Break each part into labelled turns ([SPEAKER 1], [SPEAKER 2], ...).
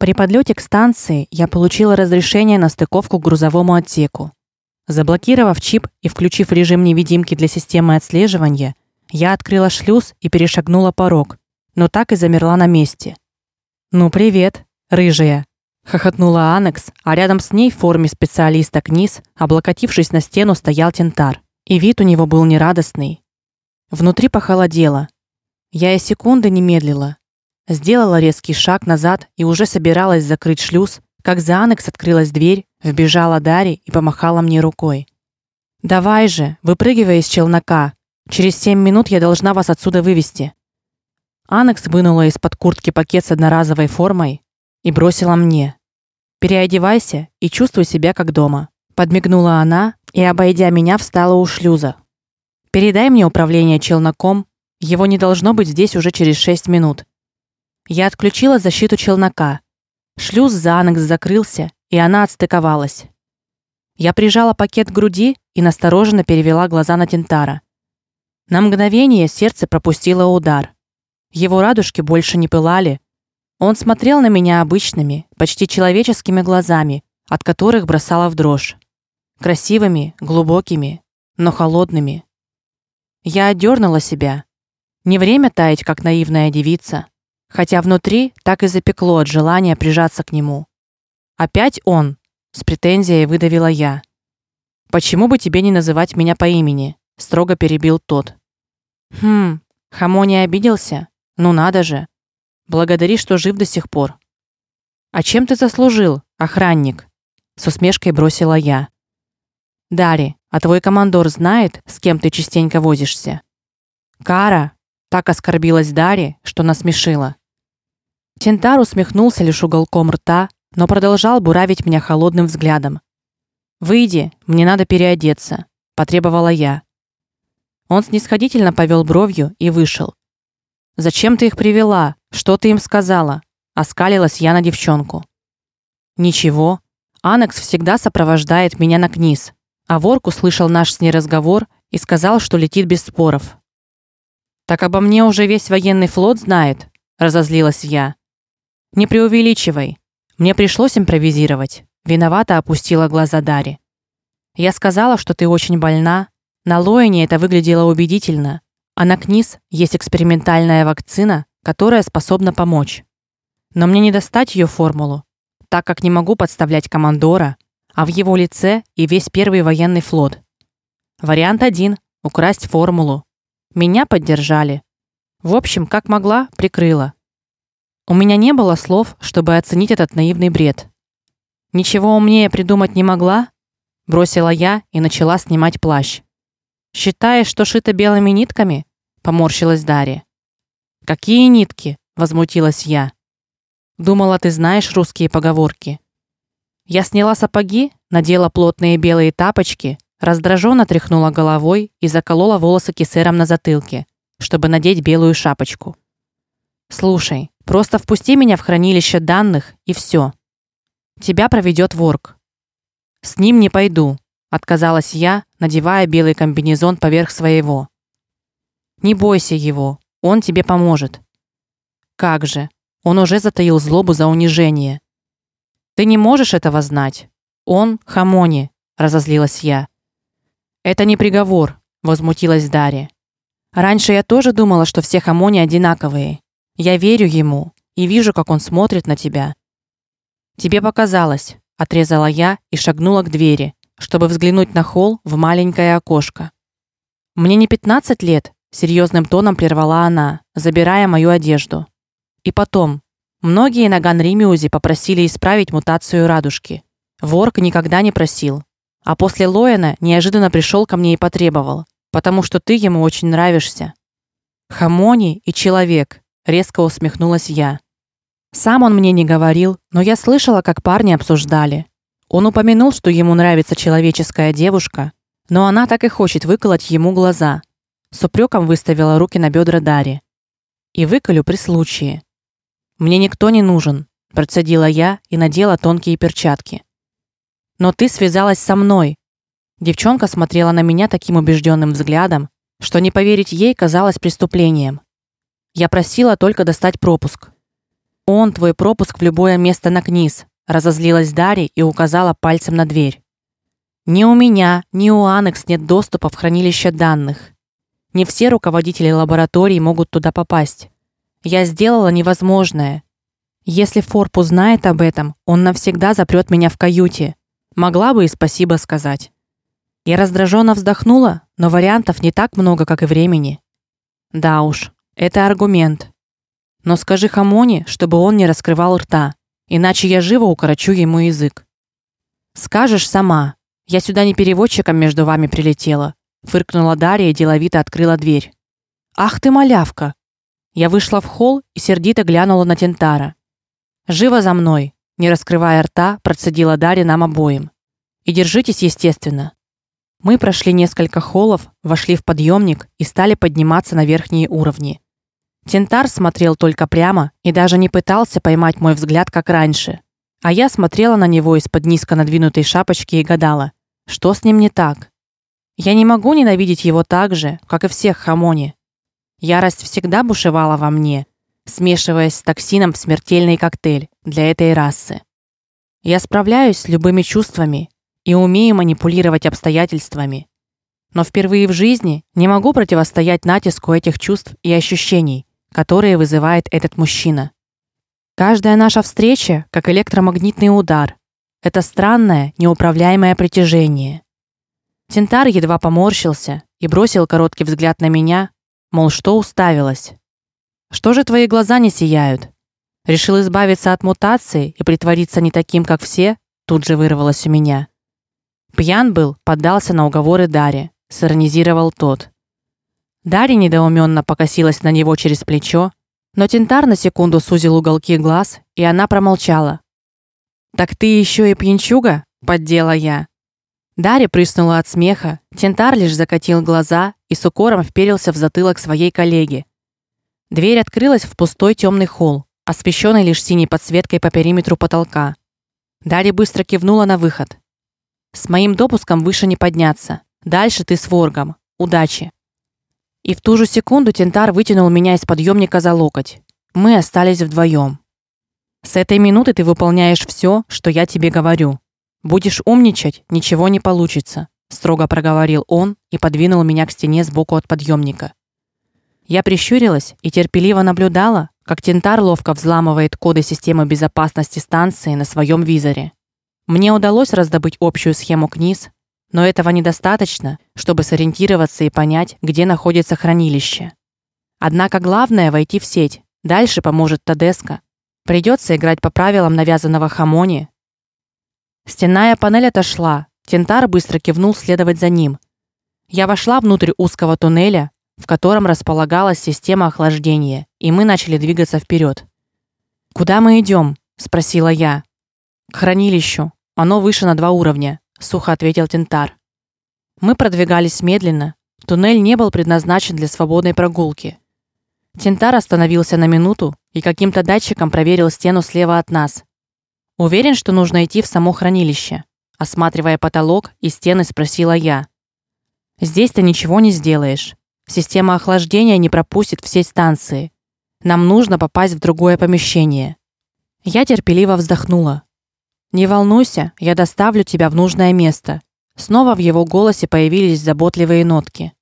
[SPEAKER 1] При подлете к станции я получила разрешение на стыковку к грузовому отсеку. Заблокировав чип и включив режим невидимки для системы отслеживания, я открыла шлюз и перешагнула порог, но так и замерла на месте. "Ну привет, рыжая", хохотнула Анекс, а рядом с ней в форме специалиста Книс, облокотившись на стену, стоял Тентар, и вид у него был нерадостный. Внутри похолодело. Я и секунды не медлила, Сделала резкий шаг назад и уже собиралась закрыть шлюз, как за Анекс открылась дверь, вбежала Дари и помахала мне рукой. Давай же, выпрыгивай из челнока. Через семь минут я должна вас отсюда вывести. Анекс вынула из-под куртки пакет с одноразовой формой и бросила мне. Переодевайся и чувствуй себя как дома. Подмигнула она и, обойдя меня, встала у шлюза. Передай мне управление челноком. Его не должно быть здесь уже через шесть минут. Я отключила защиту челнока. Шлюз за анекс закрылся, и она отстыковалась. Я прижала пакет к груди и настороженно перевела глаза на Тентара. На мгновение сердце пропустило удар. Его радужки больше не пылали. Он смотрел на меня обычными, почти человеческими глазами, от которых бросало в дрожь. Красивыми, глубокими, но холодными. Я отдернула себя. Не время таять, как наивная девица хотя внутри так и запекло от желания прижаться к нему. Опять он, с претензией выдавила я. Почему бы тебе не называть меня по имени? строго перебил тот. Хм, Хамо не обиделся. Ну надо же. Благодари, что жив до сих пор. А чем ты заслужил, охранник? с усмешкой бросила я. Дари, а твой командор знает, с кем ты частенько возишься? Кара так оскорбилась Дари, что насмешила. Тентар усмехнулся лишь уголком рта, но продолжал буравить меня холодным взглядом. "Выйди, мне надо переодеться", потребовала я. Он снисходительно повел бровью и вышел. "Зачем ты их привела? Что ты им сказала?" оскалилась я на девчонку. "Ничего. Анекс всегда сопровождает меня на книз, а Ворк услышал наш с ней разговор и сказал, что летит без споров. Так обо мне уже весь военный флот знает, разозлилась я. Не преувеличивай. Мне пришлось импровизировать. Виновато опустила глаза Дари. Я сказала, что ты очень больна. На Лоине это выглядело убедительно, а на Книс есть экспериментальная вакцина, которая способна помочь. Но мне не достать ее формулу, так как не могу подставлять командора, а в его лице и весь первый военный флот. Вариант один украсть формулу. Меня поддержали. В общем, как могла, прикрыла. У меня не было слов, чтобы оценить этот наивный бред. Ничего умнее придумать не могла, бросила я и начала снимать плащ. Считаешь, что шито белыми нитками? поморщилась Дарья. Какие нитки? возмутилась я. Думала, ты знаешь русские поговорки. Я сняла сапоги, надела плотные белые тапочки, раздраженно тряхнула головой и заколола волосы кисером на затылке, чтобы надеть белую шапочку. Слушай, просто впусти меня в хранилище данных и все. Тебя проведет ворк. С ним не пойду, отказалась я, надевая белый комбинезон поверх своего. Не бойся его, он тебе поможет. Как же? Он уже затаил злобу за унижение. Ты не можешь этого знать. Он Хамони, разозлилась я. Это не приговор, возмутилась Дарья. Раньше я тоже думала, что все Хамони одинаковые. Я верю ему и вижу, как он смотрит на тебя. Тебе показалось, отрезала я и шагнула к двери, чтобы взглянуть на холл в маленькое окошко. Мне не пятнадцать лет, серьезным тоном прервала она, забирая мою одежду. И потом, многие на Ганримиузе попросили исправить мутацию радужки. Ворк никогда не просил. А после Лоэна неожиданно пришел ко мне и потребовал, потому что ты ему очень нравишься. Хамони и человек, резко усмехнулась я. Сам он мне не говорил, но я слышала, как парни обсуждали. Он упомянул, что ему нравится человеческая девушка, но она так и хочет выколоть ему глаза. С упреком выставила руки на бедра Дари. И выколю при случае. Мне никто не нужен, процедила я и надела тонкие перчатки. Но ты связалась со мной. Девчонка смотрела на меня таким убежденным взглядом, что не поверить ей казалось преступлением. Я просила только достать пропуск. Он твой пропуск в любое место на книз, разозлилась Дарья и указала пальцем на дверь. Ни у меня, ни у Анекс нет доступа в хранилище данных. Не все руководители лабораторий могут туда попасть. Я сделала невозможное. Если Форп узнает об этом, он навсегда запрет меня в каюте. Могла бы и спасибо сказать. Я раздраженно вздохнула, но вариантов не так много, как и времени. Да уж, это аргумент. Но скажи Хамоне, чтобы он не раскрывал рта, иначе я живо укорочу ему язык. Скажешь сама. Я сюда не переводчиком между вами прилетела, фыркнула Дарья и деловито открыла дверь. Ах ты малявка. Я вышла в холл и сердито глянула на Тентара. Живо за мной, не раскрывая рта, процедила Дарья нам обоим. И держитесь, естественно. Мы прошли несколько холлов, вошли в подъемник и стали подниматься на верхние уровни. Тентар смотрел только прямо и даже не пытался поймать мой взгляд, как раньше. А я смотрела на него из-под низко надвинутой шапочки и гадала, что с ним не так. Я не могу ненавидеть его так же, как и всех Хамони. Ярость всегда бушевала во мне, смешиваясь с токсином в смертельный коктейль для этой расы. Я справляюсь с любыми чувствами и умею манипулировать обстоятельствами. Но впервые в жизни не могу противостоять натиску этих чувств и ощущений, которые вызывает этот мужчина. Каждая наша встреча как электромагнитный удар. Это странное, неуправляемое притяжение. Тентар едва поморщился и бросил короткий взгляд на меня, мол, что уставилась. Что же твои глаза не сияют? Решил избавиться от мутации и притвориться не таким, как все? Тут же вырвалось у меня. Пьян был, поддался на уговоры Дари, сиронизировал тот. Дарья недоуменно покосилась на него через плечо, но Тентар на секунду сузил уголки глаз, и она промолчала. Так ты еще и пьянчуга, поддела я. Дарья прыснула от смеха, Тентар лишь закатил глаза и с укором вперился в затылок своей коллеги. Дверь открылась в пустой темный холл, освещенный лишь синей подсветкой по периметру потолка. Дарья быстро кивнула на выход. С моим допуском выше не подняться. Дальше ты с воргом. Удачи. И в ту же секунду Тентар вытянул меня из подъемника за локоть. Мы остались вдвоем. С этой минуты ты выполняешь все, что я тебе говорю. Будешь умничать, ничего не получится, строго проговорил он и подвинул меня к стене сбоку от подъемника. Я прищурилась и терпеливо наблюдала, как Тентар ловко взламывает коды системы безопасности станции на своем визоре. Мне удалось раздобыть общую схему книз, но этого недостаточно, чтобы сориентироваться и понять, где находится хранилище. Однако главное войти в сеть. Дальше поможет Тадеска. Придется играть по правилам навязанного Хамони. Стенная панель отошла. Тентар быстро кивнул следовать за ним. Я вошла внутрь узкого туннеля, в котором располагалась система охлаждения, и мы начали двигаться вперед. Куда мы идем? спросила я. К хранилищу. Оно выше на два уровня сухо ответил Тентар. Мы продвигались медленно. Туннель не был предназначен для свободной прогулки. Тентар остановился на минуту и каким-то датчиком проверил стену слева от нас. Уверен, что нужно идти в само хранилище, осматривая потолок и стены, спросила я. Здесь ты ничего не сделаешь. Система охлаждения не пропустит все станции. Нам нужно попасть в другое помещение. Я терпеливо вздохнула. Не волнуйся, я доставлю тебя в нужное место. Снова в его голосе появились заботливые нотки.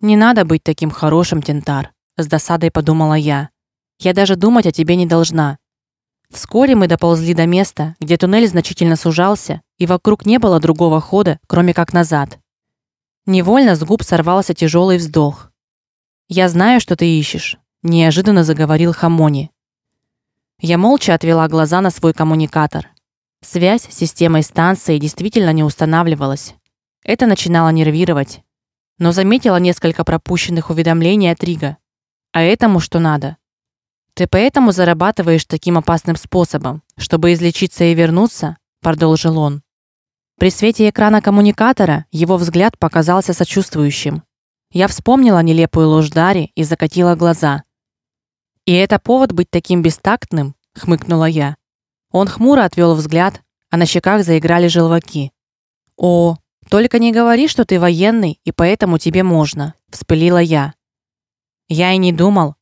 [SPEAKER 1] Не надо быть таким хорошим, Тентар, с досадой подумала я. Я даже думать о тебе не должна. Вскоре мы доползли до места, где туннель значительно сужался, и вокруг не было другого хода, кроме как назад. Невольно с губ сорвался тяжелый вздох. Я знаю, что ты ищешь, неожиданно заговорил Хамони. Я молча отвела глаза на свой коммуникатор. Связь с системой станции действительно не устанавливалась. Это начинало нервировать. Но заметила несколько пропущенных уведомлений от Рига. А этому что надо? Ты поэтому зарабатываешь таким опасным способом, чтобы излечиться и вернуться, продолжил он. При свете экрана коммуникатора его взгляд показался сочувствующим. Я вспомнила нелепую ложь Дари и закатила глаза. И это повод быть таким бестактным, хмыкнула я. Он хмуро отвел взгляд, а на щеках заиграли желваки. О, только не говори, что ты военный, и поэтому тебе можно, вспылила я. Я и не думал.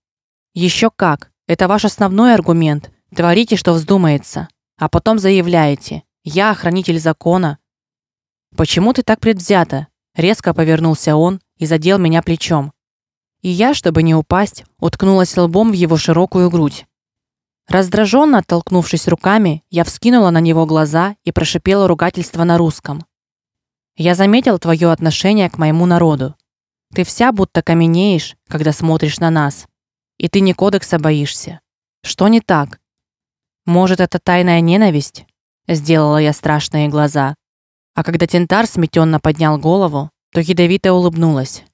[SPEAKER 1] Еще как. Это ваш основной аргумент. Творите, что вздумается, а потом заявляете: "Я охранитель закона". Почему ты так предвзято? Резко повернулся он и задел меня плечом. И я, чтобы не упасть, уткнулась лбом в его широкую грудь. Раздраженно оттолкнувшись руками, я вскинула на него глаза и прошипела ругательство на русском. Я заметил твое отношение к моему народу. Ты вся будто каменеешь, когда смотришь на нас. И ты не кодекса боишься. Что не так? Может, это тайная ненависть? Сделала я страшные глаза. А когда Тентар сметенно поднял голову, то ядовито улыбнулась.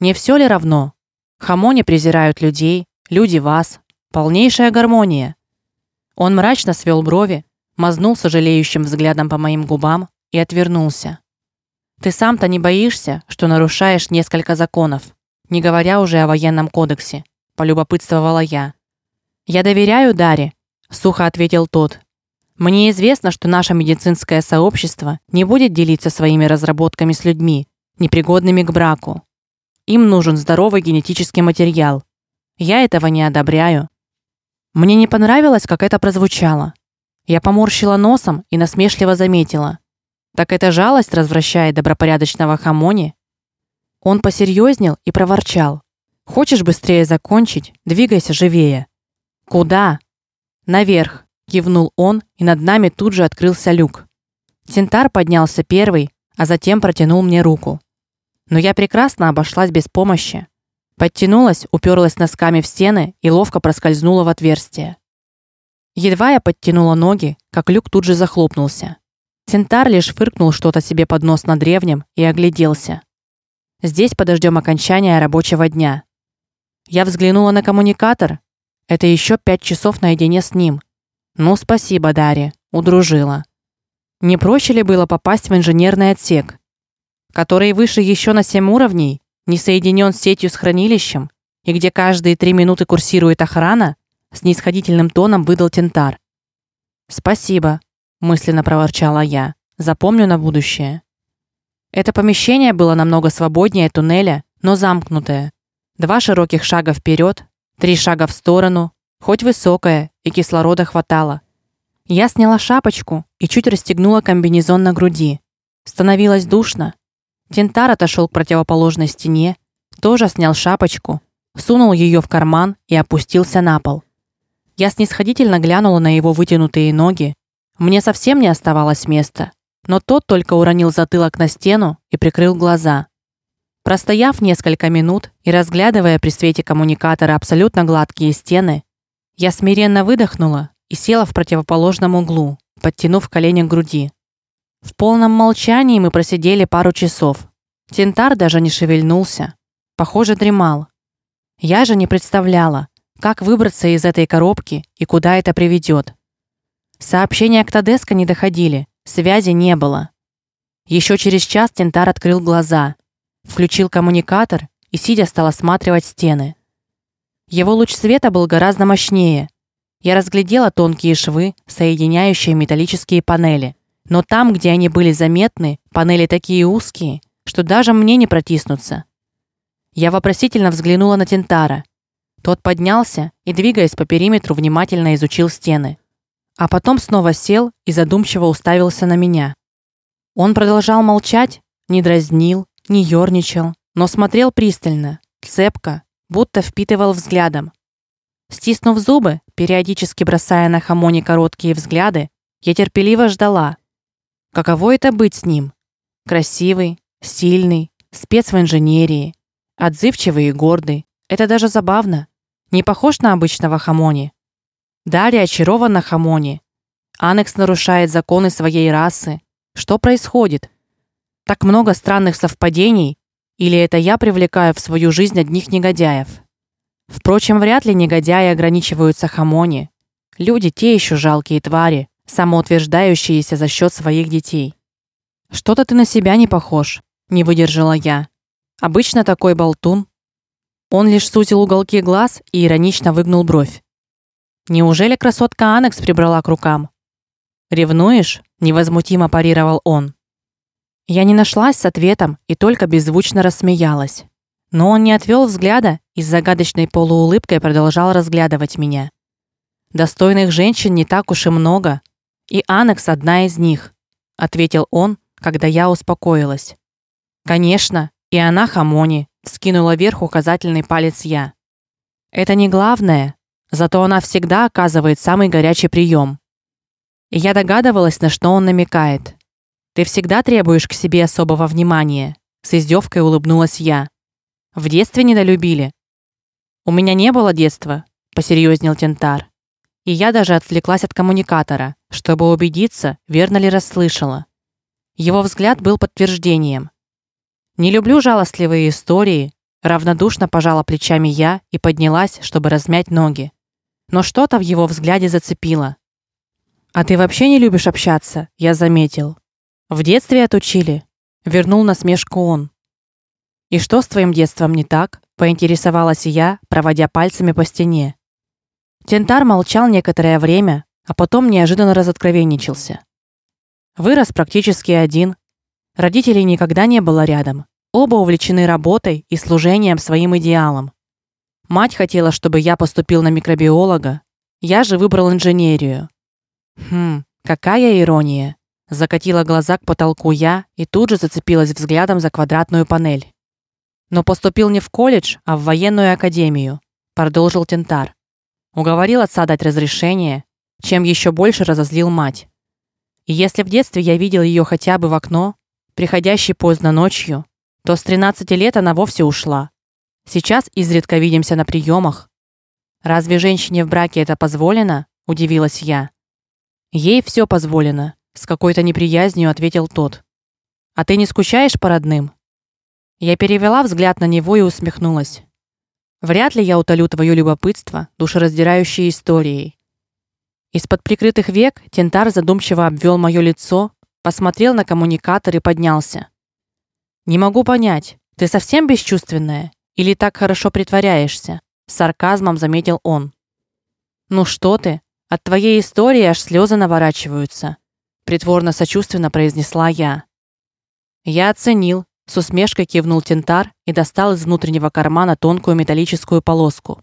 [SPEAKER 1] Не все ли равно? Хамони презирают людей, люди вас. Полнейшая гармония. Он мрачно свел брови, мазнул сожалеющим взглядом по моим губам и отвернулся. Ты сам-то не боишься, что нарушаешь несколько законов, не говоря уже о военном кодексе, полюбопытствовала я. Я доверяю Даре, сухо ответил тот. Мне известно, что наше медицинское сообщество не будет делиться своими разработками с людьми, непригодными к браку. Им нужен здоровый генетический материал. Я этого не одобряю. Мне не понравилось, как это прозвучало. Я поморщила носом и насмешливо заметила: "Так это жалость развращает добропорядочного Хамони?" Он посерьезнел и проворчал: "Хочешь быстрее закончить? Двигайся живее". "Куда?" "Наверх", кивнул он, и над нами тут же открылся люк. Тентар поднялся первый, а затем протянул мне руку. Но я прекрасно обошлась без помощи. Подтянулась, уперлась носками в стены и ловко проскользнула в отверстие. Едва я подтянула ноги, как люк тут же захлопнулся. Сентар лишь фыркнул что-то себе под нос на древнем и огляделся. Здесь подождем окончания рабочего дня. Я взглянула на коммуникатор. Это еще пять часов наедине с ним. Ну, спасибо, Дарья, удружила. Не проще ли было попасть в инженерный отсек, который выше еще на семь уровней? Не соединен с сетью с хранилищем и где каждые три минуты курсирует охрана, с нисходительным тоном выдал Тентар. Спасибо, мысленно проворчала я. Запомню на будущее. Это помещение было намного свободнее туннеля, но замкнутое. Два широких шага вперед, три шага в сторону, хоть высокое, и кислорода хватало. Я сняла шапочку и чуть расстегнула комбинезон на груди. Становилось душно, Тентар отошел к противоположной стене, тоже снял шапочку, сунул ее в карман и опустился на пол. Я снисходительно глянула на его вытянутые ноги. Мне совсем не оставалось места, но тот только уронил затылок на стену и прикрыл глаза. Простояв несколько минут и разглядывая при свете коммуникатора абсолютно гладкие стены, я смиренно выдохнула и села в противоположном углу, подтянув колени к груди. В полном молчании мы просидели пару часов. Тентар даже не шевельнулся, похоже, дремал. Я же не представляла, как выбраться из этой коробки и куда это приведет. Сообщения к Тадеско не доходили, связи не было. Еще через час Тентар открыл глаза, включил коммуникатор и сидя стал осматривать стены. Его луч света был гораздо мощнее. Я разглядела тонкие швы, соединяющие металлические панели. Но там, где они были заметны, панели такие узкие, что даже мне не протиснуться. Я вопросительно взглянула на Тентара. Тот поднялся и, двигаясь по периметру, внимательно изучил стены, а потом снова сел и задумчиво уставился на меня. Он продолжал молчать, не дразнил, не ёрничал, но смотрел пристально, цепко, будто впитывал взглядом. Стиснув зубы, периодически бросая на Хамони короткие взгляды, я терпеливо ждала, Каково это быть с ним? Красивый, сильный, спец в инженерии, отзывчивый и гордый. Это даже забавно. Не похож на обычного Хамони. Дарья очарована Хамони. Анекс нарушает законы своей расы. Что происходит? Так много странных совпадений, или это я привлекаю в свою жизнь одних негодяев? Впрочем, вряд ли негодяи ограничиваются Хамони. Люди те еще жалкие твари самоутверждающиеся за счет своих детей. Что-то ты на себя не похож, не выдержала я. Обычно такой болтун. Он лишь сузил уголки глаз и иронично выгнул бровь. Неужели красотка Анекс прибрала к рукам? Ревнуешь? невозмутимо парировал он. Я не нашлась с ответом и только беззвучно рассмеялась. Но он не отвел взгляда и с загадочной полуулыбкой продолжал разглядывать меня. Достойных женщин не так уж и много, и Анекс одна из них, ответил он, когда я успокоилась. Конечно, и она Хамони, скинула вверх указательный палец я. Это не главное, зато она всегда оказывает самый горячий прием. Я догадывалась, на что он намекает. Ты всегда требуешь к себе особого внимания, с издевкой улыбнулась я. В детстве недолюбили. У меня не было детства, посерьезнел Тентар и я даже отвлеклась от коммуникатора, чтобы убедиться, верно ли расслышала. Его взгляд был подтверждением. Не люблю жалостливые истории, равнодушно пожала плечами я и поднялась, чтобы размять ноги. Но что-то в его взгляде зацепило. А ты вообще не любишь общаться, я заметил. В детстве отучили, вернул насмешку он. И что с твоим детством не так? поинтересовалась я, проводя пальцами по стене. Тентар молчал некоторое время, а потом неожиданно разоткровенничался. Вырос практически один. Родителей никогда не было рядом. Оба увлечены работой и служением своим идеалам. Мать хотела, чтобы я поступил на микробиолога. Я же выбрал инженерию. Хм, какая ирония. Закатила глаза к потолку я и тут же зацепилась взглядом за квадратную панель. Но поступил не в колледж, а в военную академию, продолжил Тентар. Уговорил отца дать разрешение, чем еще больше разозлил мать. И если в детстве я видел ее хотя бы в окно, приходящей поздно ночью, то с 13 лет она вовсе ушла. Сейчас изредка видимся на приемах. Разве женщине в браке это позволено? удивилась я. Ей все позволено, с какой-то неприязнью ответил тот. А ты не скучаешь по родным? Я перевела взгляд на него и усмехнулась. Вряд ли я утолю твое любопытство душераздирающей историей. Из-под прикрытых век Тентар задумчиво обвел мое лицо, посмотрел на коммуникатор и поднялся. Не могу понять, ты совсем бесчувственная или так хорошо притворяешься? с сарказмом заметил он. Ну что ты? От твоей истории аж слезы наворачиваются, притворно сочувственно произнесла я. Я оценил, с усмешкой кивнул Тентар и достал из внутреннего кармана тонкую металлическую полоску.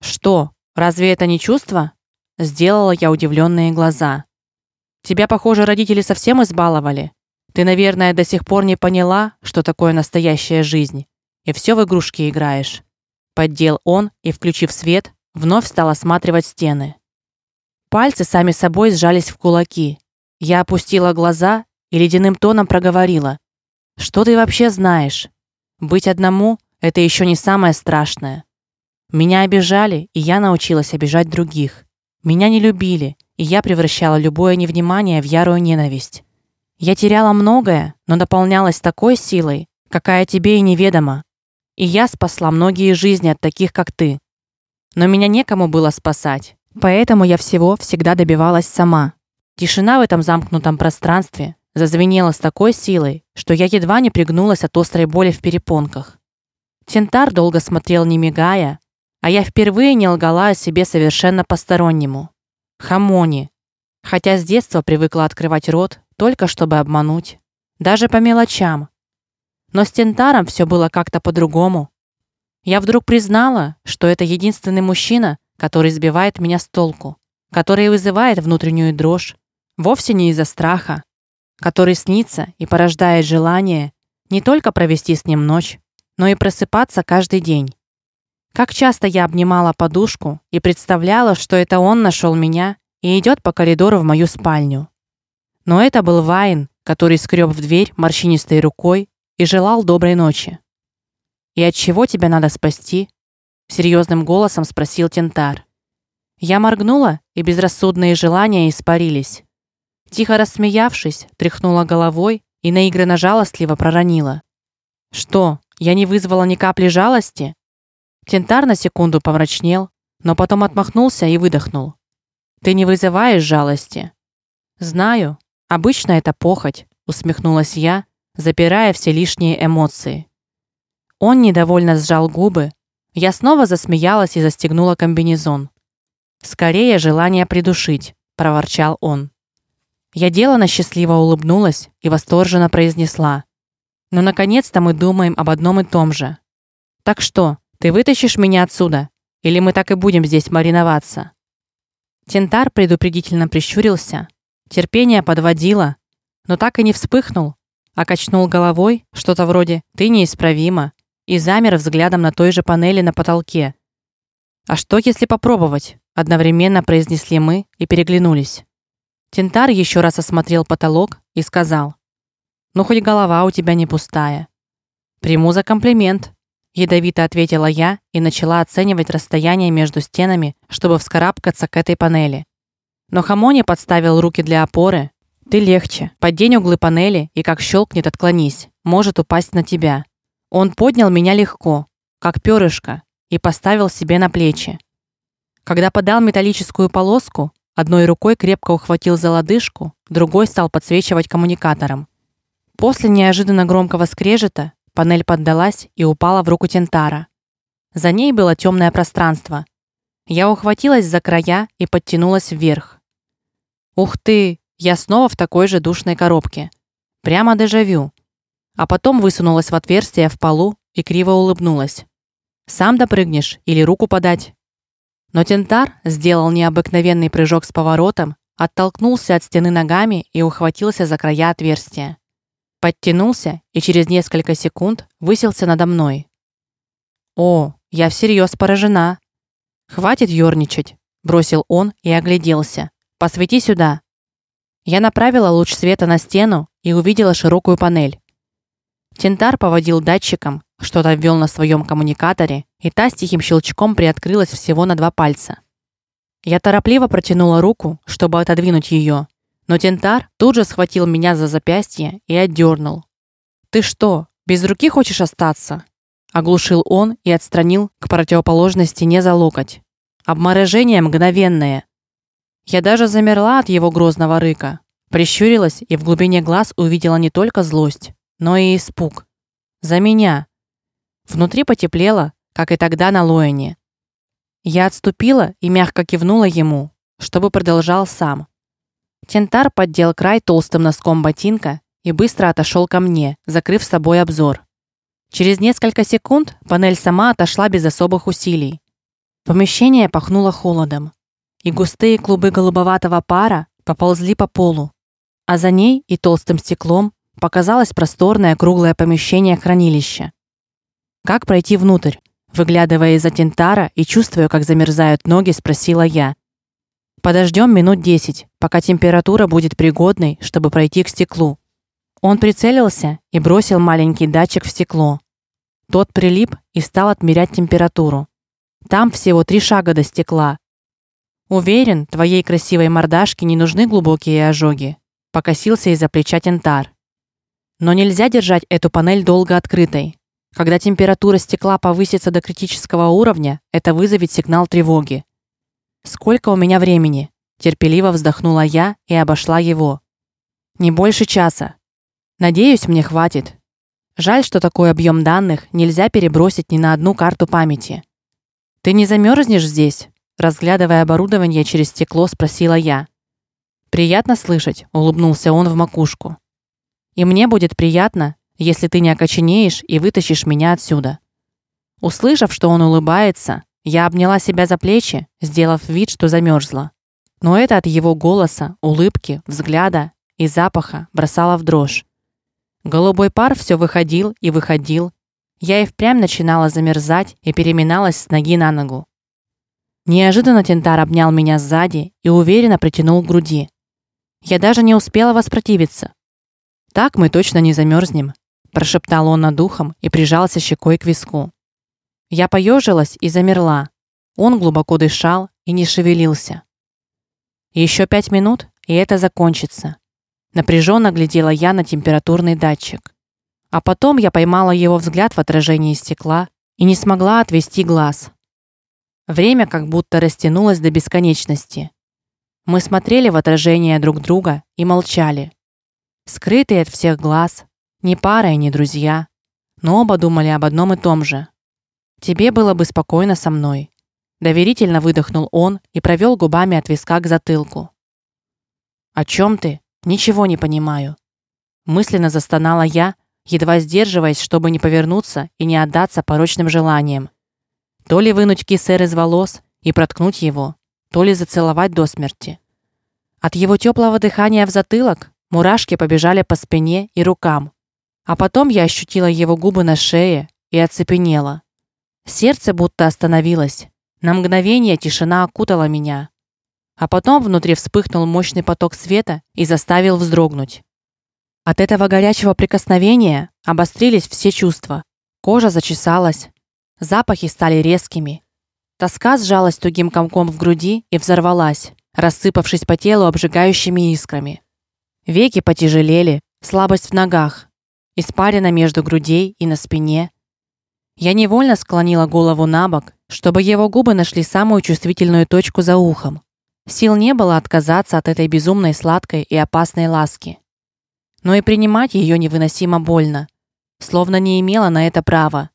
[SPEAKER 1] Что? Разве это не чувство? Сделала я удивленные глаза. Тебя, похоже, родители совсем избаловали. Ты, наверное, до сих пор не поняла, что такое настоящая жизнь, и все в игрушки играешь. Поддел он и, включив свет, вновь стал осматривать стены. Пальцы сами собой сжались в кулаки. Я опустила глаза и ледяным тоном проговорила: что ты вообще знаешь? Быть одному это еще не самое страшное. Меня обижали, и я научилась обижать других. Меня не любили, и я превращала любое невнимание в ярую ненависть. Я теряла многое, но наполнялась такой силой, какая тебе и неведома. И я спасла многие жизни от таких, как ты. Но меня некому было спасать. Поэтому я всего всегда добивалась сама. Тишина в этом замкнутом пространстве зазвенело с такой силой, что я едва не пригнулась от острой боли в перепонках. Тентар долго смотрел не мигая, а я впервые не лгала о себе совершенно постороннему. Хамони. Хотя с детства привыкла открывать рот только чтобы обмануть, даже по мелочам. Но с Тентаром все было как-то по-другому. Я вдруг признала, что это единственный мужчина, который сбивает меня с толку, который вызывает внутреннюю дрожь, вовсе не из-за страха, который снится и порождает желание не только провести с ним ночь, но и просыпаться каждый день. Как часто я обнимала подушку и представляла, что это он нашел меня и идет по коридору в мою спальню. Но это был Вайн, который скреб в дверь морщинистой рукой и желал доброй ночи. И от чего тебя надо спасти? серьезным голосом спросил Тентар. Я моргнула, и безрассудные желания испарились. Тихо рассмеявшись, тряхнула головой и наигранно жалостливо проронила: "Что, я не вызвала ни капли жалости?" Тентар на секунду помрачнел, но потом отмахнулся и выдохнул: "Ты не вызываешь жалости". "Знаю, обычно это похоть", усмехнулась я, запирая все лишние эмоции. Он недовольно сжал губы. Я снова засмеялась и застегнула комбинезон. Скорее желание придушить, проворчал он. Я делано счастливо улыбнулась и восторженно произнесла: "Ну наконец-то мы думаем об одном и том же. Так что, ты вытащишь меня отсюда, или мы так и будем здесь мариноваться?" Тентар предупредительно прищурился. Терпение подводило, но так и не вспыхнул, а качнул головой, что-то вроде: "Ты неисправима", и замер взглядом на той же панели на потолке. А что, если попробовать? одновременно произнесли мы и переглянулись. Тентар еще раз осмотрел потолок и сказал: "Ну хоть голова у тебя не пустая". "Приму за комплимент", ядовито ответила я и начала оценивать расстояние между стенами, чтобы вскарабкаться к этой панели. Но Хамони подставил руки для опоры. Ты легче. Поддень углы панели и как щелкнет, отклонись. Может упасть на тебя. Он поднял меня легко, как перышко, и поставил себе на плечи. Когда подал металлическую полоску, одной рукой крепко ухватил за лодыжку, другой стал подсвечивать коммуникатором. После неожиданно громкого скрежета панель поддалась и упала в руку Тентара. За ней было темное пространство. Я ухватилась за края и подтянулась вверх. Ух ты, я снова в такой же душной коробке. Прямо дежавю. А потом высунулась в отверстие в полу и криво улыбнулась. Сам допрыгнешь или руку подать? Но Тентар сделал необыкновенный прыжок с поворотом, оттолкнулся от стены ногами и ухватился за края отверстия. Подтянулся и через несколько секунд высился надо мной. О, я всерьез поражена. Хватит ёрничать, бросил он и огляделся. Посвети сюда. Я направила луч света на стену и увидела широкую панель. Тентар поводил датчиком, что-то ввел на своем коммуникаторе, и та с тихим щелчком приоткрылась всего на два пальца. Я торопливо протянула руку, чтобы отодвинуть ее, но Тентар тут же схватил меня за запястье и отдернул. Ты что, без руки хочешь остаться? оглушил он и отстранил к противоположной стене за локоть. Обморожение мгновенное. Я даже замерла от его грозного рыка, прищурилась и в глубине глаз увидела не только злость, но и испуг. За меня. Внутри потеплело, как и тогда на Лоэне. Я отступила и мягко кивнула ему, чтобы продолжал сам. Тентар поддел край толстым носком ботинка и быстро отошел ко мне, закрыв с собой обзор. Через несколько секунд панель сама отошла без особых усилий. Помещение пахнуло холодом, и густые клубы голубоватого пара поползли по полу, а за ней и толстым стеклом показалось просторное круглое помещение хранилища. Как пройти внутрь? Выглядывая из-за тентара и чувствуя, как замерзают ноги, спросила я. Подождем минут десять, пока температура будет пригодной, чтобы пройти к стеклу. Он прицелился и бросил маленький датчик в стекло. Тот прилип и стал отмерять температуру. Там всего три шага до стекла. Уверен, твоей красивой мордашке не нужны глубокие ожоги. Покосился из-за плеча Тентар. Но нельзя держать эту панель долго открытой. Когда температура стекла повысится до критического уровня, это вызовет сигнал тревоги. Сколько у меня времени? Терпеливо вздохнула я и обошла его. Не больше часа. Надеюсь, мне хватит. Жаль, что такой объем данных нельзя перебросить ни на одну карту памяти. Ты не замерзнешь здесь? разглядывая оборудование через стекло, спросила я. Приятно слышать, улыбнулся он в макушку. И мне будет приятно, если ты не окоченеешь и вытащишь меня отсюда. Услышав, что он улыбается, я обняла себя за плечи, сделав вид, что замерзла. Но это от его голоса, улыбки, взгляда и запаха бросало в дрожь. Голубой пар все выходил и выходил. Я и впрямь начинала замерзать и переминалась с ноги на ногу. Неожиданно Тентар обнял меня сзади и уверенно притянул к груди. Я даже не успела воспротивиться. Так мы точно не замерзнем, прошептал он над духом и прижался щекой к виску. Я поежилась и замерла. Он глубоко дышал и не шевелился. Еще пять минут, и это закончится. Напряженно глядела я на температурный датчик. А потом я поймала его взгляд в отражении стекла и не смогла отвести глаз. Время как будто растянулось до бесконечности. Мы смотрели в отражение друг друга и молчали скрытые от всех глаз, ни пара и ни друзья, но оба думали об одном и том же. Тебе было бы спокойно со мной, доверительно выдохнул он и провел губами от виска к затылку. О чем ты? Ничего не понимаю, мысленно застонала я, едва сдерживаясь, чтобы не повернуться и не отдаться порочным желаниям. То ли вынуть кисер из волос и проткнуть его, то ли зацеловать до смерти. От его теплого дыхания в затылок мурашки побежали по спине и рукам. А потом я ощутила его губы на шее и оцепенела. Сердце будто остановилось. На мгновение тишина окутала меня. А потом внутри вспыхнул мощный поток света и заставил вздрогнуть. От этого горячего прикосновения обострились все чувства. Кожа зачесалась, запахи стали резкими. Тоска сжалась тугим комком в груди и взорвалась, рассыпавшись по телу обжигающими искрами. Веки потяжелели, слабость в ногах, испарина между грудей и на спине. Я невольно склонила голову набок, чтобы его губы нашли самую чувствительную точку за ухом. Сил не было отказаться от этой безумной сладкой и опасной ласки. Но и принимать ее невыносимо больно, словно не имела на это права.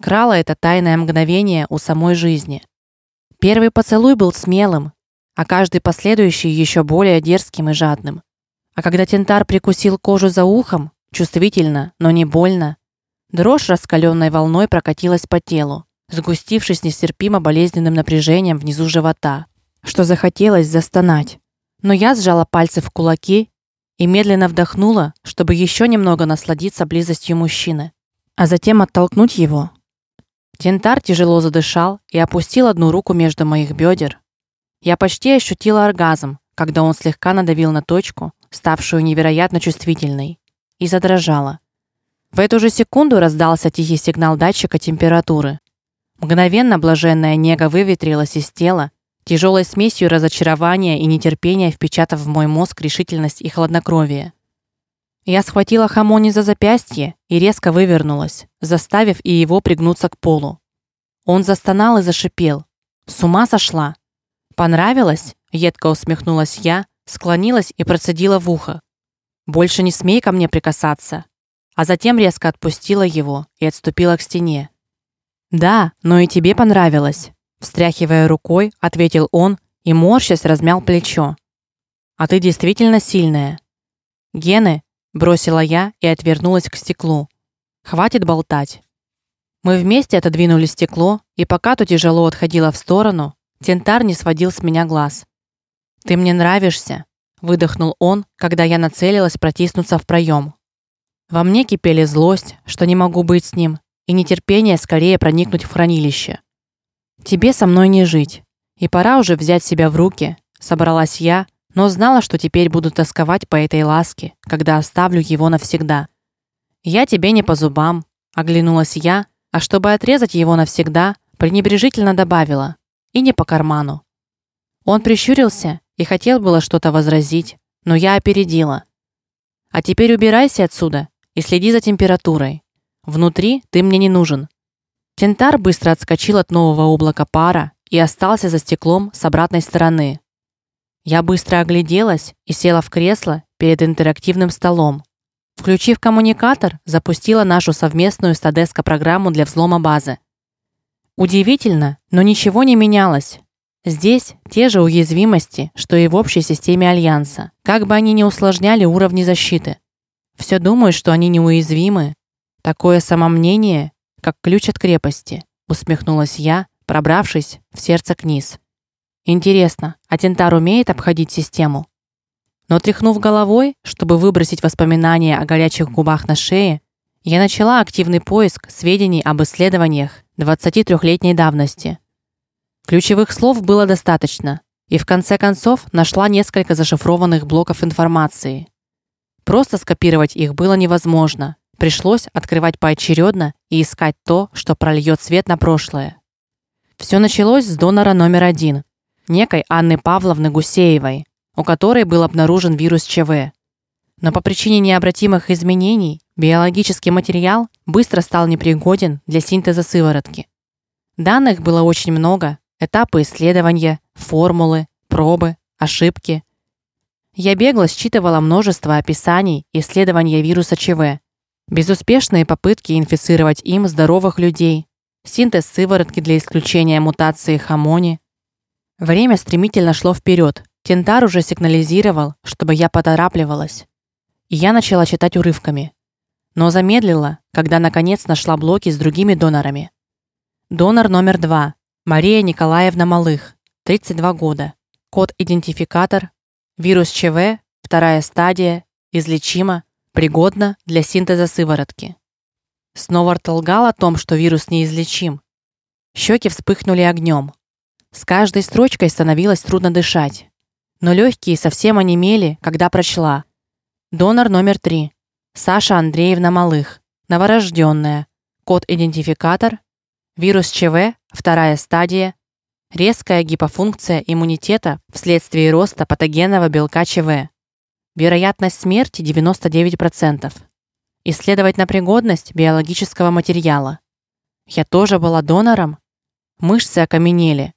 [SPEAKER 1] Крало это тайное мгновение у самой жизни. Первый поцелуй был смелым, а каждый последующий еще более дерзким и жадным. А когда Тентар прикусил кожу за ухом, чувствительно, но не больно, дрожь раскаленной волной прокатилась по телу, сгустившись нестерпимо болезненным напряжением внизу живота, что захотелось застонать. Но я сжала пальцы в кулаки и медленно вдохнула, чтобы еще немного насладиться близостью мужчины, а затем оттолкнуть его. Тентар тяжело задышал и опустил одну руку между моих бедер. Я почти ощутила оргазм, когда он слегка надавил на точку, ставшую невероятно чувствительной, и задрожала. В эту же секунду раздался тихий сигнал датчика температуры. Мгновенно блаженная нега выветрилась из тела, тяжелой смесью разочарования и нетерпения впечатав в мой мозг решительность и хладнокровие. Я схватила Хамони за запястье и резко вывернулась, заставив и его пригнуться к полу. Он застонал и зашипел. С ума сошла. Понравилось? едко усмехнулась я, склонилась и процедила в ухо: "Больше не смей ко мне прикасаться". А затем резко отпустила его и отступила к стене. "Да, но и тебе понравилось", встряхивая рукой, ответил он и морщась размял плечо. "А ты действительно сильная". Гены бросила я и отвернулась к стеклу. Хватит болтать. Мы вместе отодвинули стекло, и пока то тяжело отходила в сторону, Тентар не сводил с меня глаз. Ты мне нравишься, выдохнул он, когда я нацелилась протиснуться в проем. Во мне кипели злость, что не могу быть с ним, и нетерпение скорее проникнуть в хранилище. Тебе со мной не жить, и пора уже взять себя в руки, собралась я, но знала, что теперь буду тосковать по этой ласке, когда оставлю его навсегда. Я тебе не по зубам, оглянулась я, а чтобы отрезать его навсегда, пренебрежительно добавила: и не по карману. Он прищурился и хотел было что-то возразить, но я опередила. А теперь убирайся отсюда и следи за температурой. Внутри ты мне не нужен. Тентар быстро отскочил от нового облака пара и остался за стеклом с обратной стороны, я быстро огляделась и села в кресло перед интерактивным столом. Включив коммуникатор, запустила нашу совместную с Тадеско программу для взлома базы. Удивительно, но ничего не менялось. Здесь те же уязвимости, что и в общей системе альянса. Как бы они ни усложняли уровни защиты. Все думают, что они неуязвимы. Такое самомнение, как ключ от крепости, усмехнулась я, пробравшись в сердце книз. Интересно, а Тентар умеет обходить систему? Но тряхнув головой, чтобы выбросить воспоминания о горячих губах на шее, я начала активный поиск сведений об исследованиях 23-летней давности. Ключевых слов было достаточно, и в конце концов нашла несколько зашифрованных блоков информации. Просто скопировать их было невозможно. Пришлось открывать поочередно и искать то, что прольет свет на прошлое. Все началось с донора номер один, некой Анны Павловны Гусеевой, у которой был обнаружен вирус ЧВ. Но по причине необратимых изменений биологический материал быстро стал непригоден для синтеза сыворотки. Данных было очень много: этапы исследования, формулы, пробы, ошибки. Я бегло считывала множество описаний исследования вируса ЧВ, безуспешные попытки инфицировать им здоровых людей, синтез сыворотки для исключения мутации Хамони, Время стремительно шло вперед. Тентар уже сигнализировал, чтобы я поторапливалась. И я начала читать урывками. Но замедлила, когда наконец нашла блоки с другими донорами. Донор номер два Мария Николаевна Малых, 32 года. Код-идентификатор вирус ЧВ, вторая стадия, излечима, пригодна для синтеза сыворотки. Снова лгал о том, что вирус неизлечим. Щеки вспыхнули огнем. С каждой строчкой становилось трудно дышать, но легкие совсем онемели, когда прочла. Донор номер 3. Саша Андреевна Малых, новорожденная. Код-идентификатор вирус ЧВ, вторая стадия, резкая гипофункция иммунитета вследствие роста патогенного белка ЧВ. Вероятность смерти 99%. Исследовать на пригодность биологического материала. Я тоже была донором. Мышцы окаменели.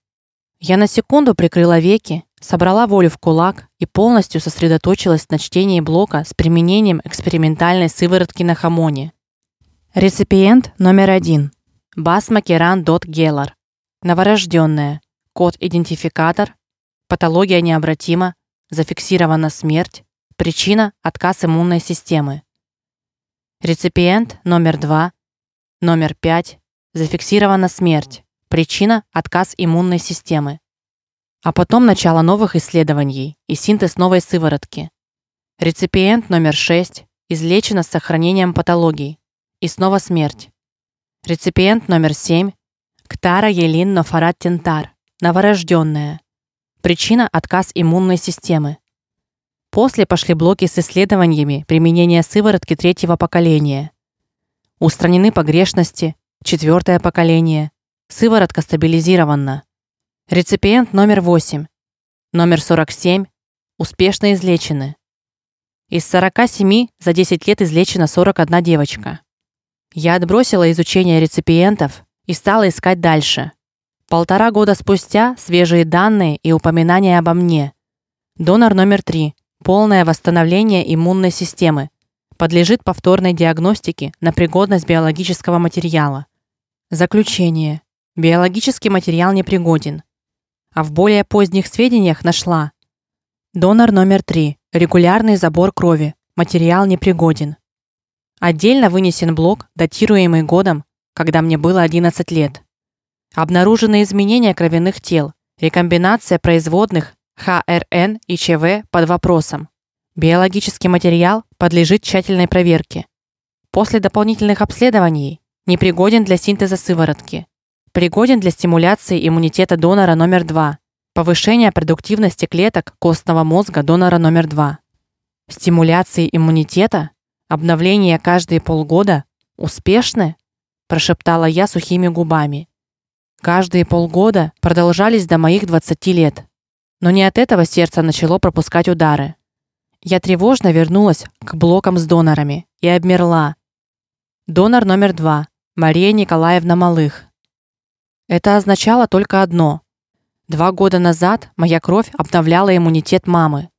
[SPEAKER 1] Я на секунду прикрыла веки, собрала волю в кулак и полностью сосредоточилась на чтении блока с применением экспериментальной сыворотки на хамоне. Реципиент номер один. Басма Керан Дот Геллар. Новорожденная. Код-идентификатор. Патология необратима. Зафиксирована смерть. Причина отказ иммунной системы. Реципиент номер 2, номер 5. Зафиксирована смерть. Причина отказ иммунной системы. А потом начало новых исследований и синтез новой сыворотки. Реципиент номер 6 излечена с сохранением патологий. И снова смерть. Реципиент номер 7 Ктара Елин Нофарат Тентар, новорожденная. Причина отказ иммунной системы. После пошли блоки с исследованиями применения сыворотки третьего поколения. Устранены погрешности, четвертое поколение. Сыворотка стабилизирована. Реципиент номер 8, номер 47 успешно излечены. Из 47 за 10 лет излечена 41 девочка. Я отбросила изучение реципиентов и стала искать дальше. Полтора года спустя свежие данные и упоминания обо мне. Донор номер 3. Полное восстановление иммунной системы. Подлежит повторной диагностике на пригодность биологического материала. Заключение. Биологический материал непригоден. А в более поздних сведениях нашла. Донор номер 3. Регулярный забор крови. Материал непригоден. Отдельно вынесен блок, датируемый годом когда мне было 11 лет. Обнаружены изменения кровяных тел, рекомбинация производных ХРН и ЧВ под вопросом. Биологический материал подлежит тщательной проверке. После дополнительных обследований непригоден для синтеза сыворотки. Пригоден для стимуляции иммунитета донора номер 2, повышения продуктивности клеток костного мозга донора номер 2. Стимуляции иммунитета, обновление каждые полгода успешны? Прошептала я сухими губами. Каждые полгода продолжались до моих 20 лет. Но не от этого сердце начало пропускать удары. Я тревожно вернулась к блокам с донорами и обмерла. Донор номер два Мария Николаевна Малых. Это означало только одно: два года назад моя кровь обновляла иммунитет мамы.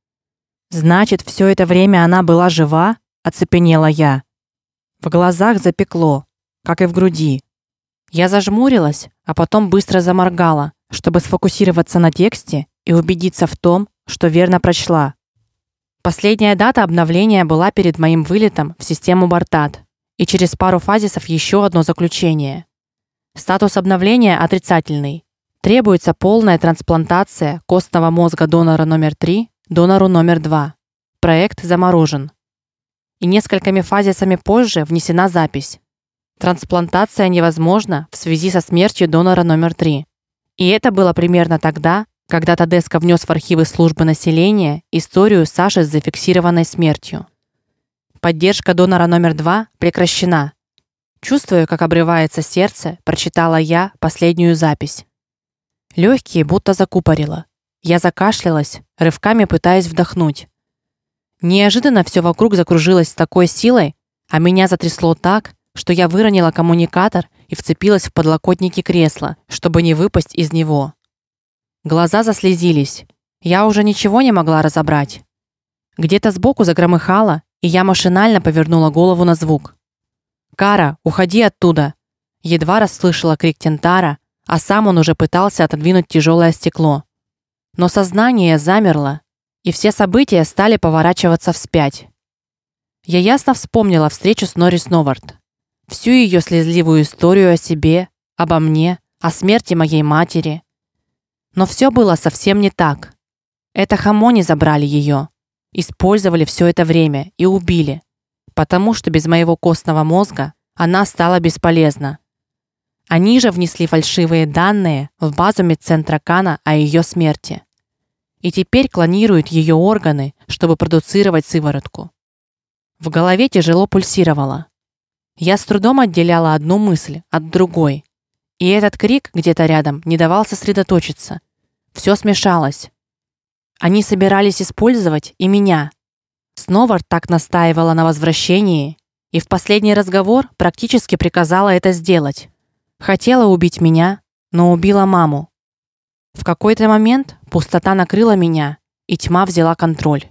[SPEAKER 1] Значит, все это время она была жива, оцепенела я. В глазах запекло как и в груди. Я зажмурилась, а потом быстро заморгала, чтобы сфокусироваться на тексте и убедиться в том, что верно прочла. Последняя дата обновления была перед моим вылетом в систему Бартат, и через пару фазисов еще одно заключение. Статус обновления отрицательный. Требуется полная трансплантация костного мозга донора номер 3 донору номер 2. Проект заморожен. И несколькими фазисами позже внесена запись: Трансплантация невозможна в связи со смертью донора номер 3. И это было примерно тогда, когда Тадеско внес в архивы службы населения историю Саши с зафиксированной смертью. Поддержка донора номер 2 прекращена. Чувствуя, как обрывается сердце, прочитала я последнюю запись. Легкие будто закупорило. Я закашлялась, рывками пытаясь вдохнуть. Неожиданно все вокруг закружилось с такой силой, а меня затрясло так, что я выронила коммуникатор и вцепилась в подлокотники кресла, чтобы не выпасть из него. Глаза заслезились. Я уже ничего не могла разобрать. Где-то сбоку загромыхало, и я машинально повернула голову на звук. "Кара, уходи оттуда!" Едва расслышала крик Тентара, а сам он уже пытался отодвинуть тяжелое стекло. Но сознание замерло, и все события стали поворачиваться вспять. Я ясно вспомнила встречу с Норрис Новард всю ее слезливую историю о себе, обо мне, о смерти моей матери. Но все было совсем не так. Это хамони забрали ее, использовали все это время и убили, потому что без моего костного мозга она стала бесполезна. Они же внесли фальшивые данные в базу медцентра Кана о ее смерти. И теперь клонируют ее органы, чтобы продуцировать сыворотку. В голове тяжело пульсировало. Я с трудом отделяла одну мысль от другой. И этот крик где-то рядом не давал сосредоточиться. Все смешалось. Они собирались использовать и меня. Снова так настаивала на возвращении, и в последний разговор практически приказала это сделать. Хотела убить меня, но убила маму. В какой-то момент пустота накрыла меня, и тьма взяла контроль.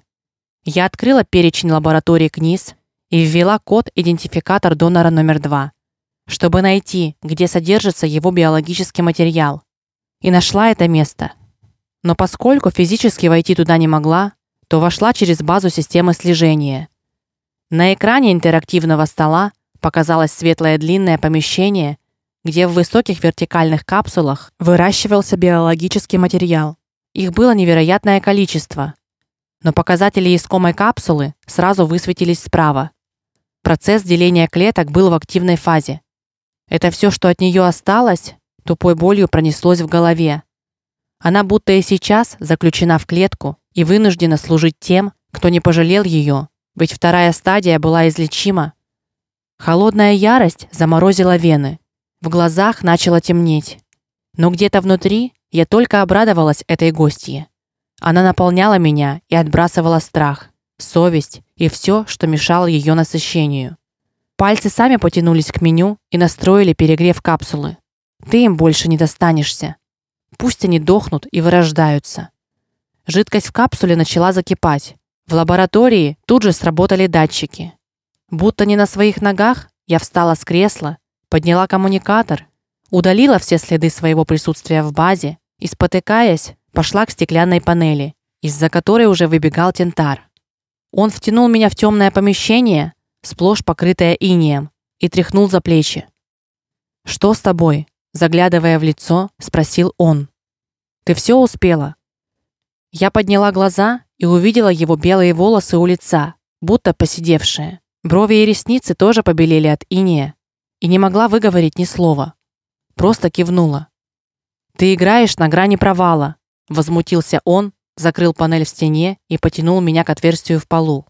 [SPEAKER 1] Я открыла перечень лабораторий КНИС и ввела код-идентификатор донора номер два, чтобы найти, где содержится его биологический материал. И нашла это место. Но поскольку физически войти туда не могла, то вошла через базу системы слежения. На экране интерактивного стола показалось светлое длинное помещение где в высоких вертикальных капсулах выращивался биологический материал. Их было невероятное количество. Но показатели искомой капсулы сразу высветились справа. Процесс деления клеток был в активной фазе. Это все, что от нее осталось, тупой болью пронеслось в голове. Она будто и сейчас заключена в клетку и вынуждена служить тем, кто не пожалел ее, ведь вторая стадия была излечима. Холодная ярость заморозила вены. В глазах начало темнеть. Но где-то внутри я только обрадовалась этой гостье. Она наполняла меня и отбрасывала страх, совесть и все, что мешало ее насыщению. Пальцы сами потянулись к меню и настроили перегрев капсулы. Ты им больше не достанешься. Пусть они дохнут и вырождаются. Жидкость в капсуле начала закипать. В лаборатории тут же сработали датчики. Будто не на своих ногах, я встала с кресла подняла коммуникатор, удалила все следы своего присутствия в базе и спотыкаясь, пошла к стеклянной панели, из-за которой уже выбегал Тентар. Он втянул меня в темное помещение, сплошь покрытое инеем, и тряхнул за плечи. Что с тобой? заглядывая в лицо, спросил он. Ты все успела? Я подняла глаза и увидела его белые волосы у лица, будто поседевшие. Брови и ресницы тоже побелели от инея, и не могла выговорить ни слова. Просто кивнула. Ты играешь на грани провала, возмутился он, закрыл панель в стене и потянул меня к отверстию в полу.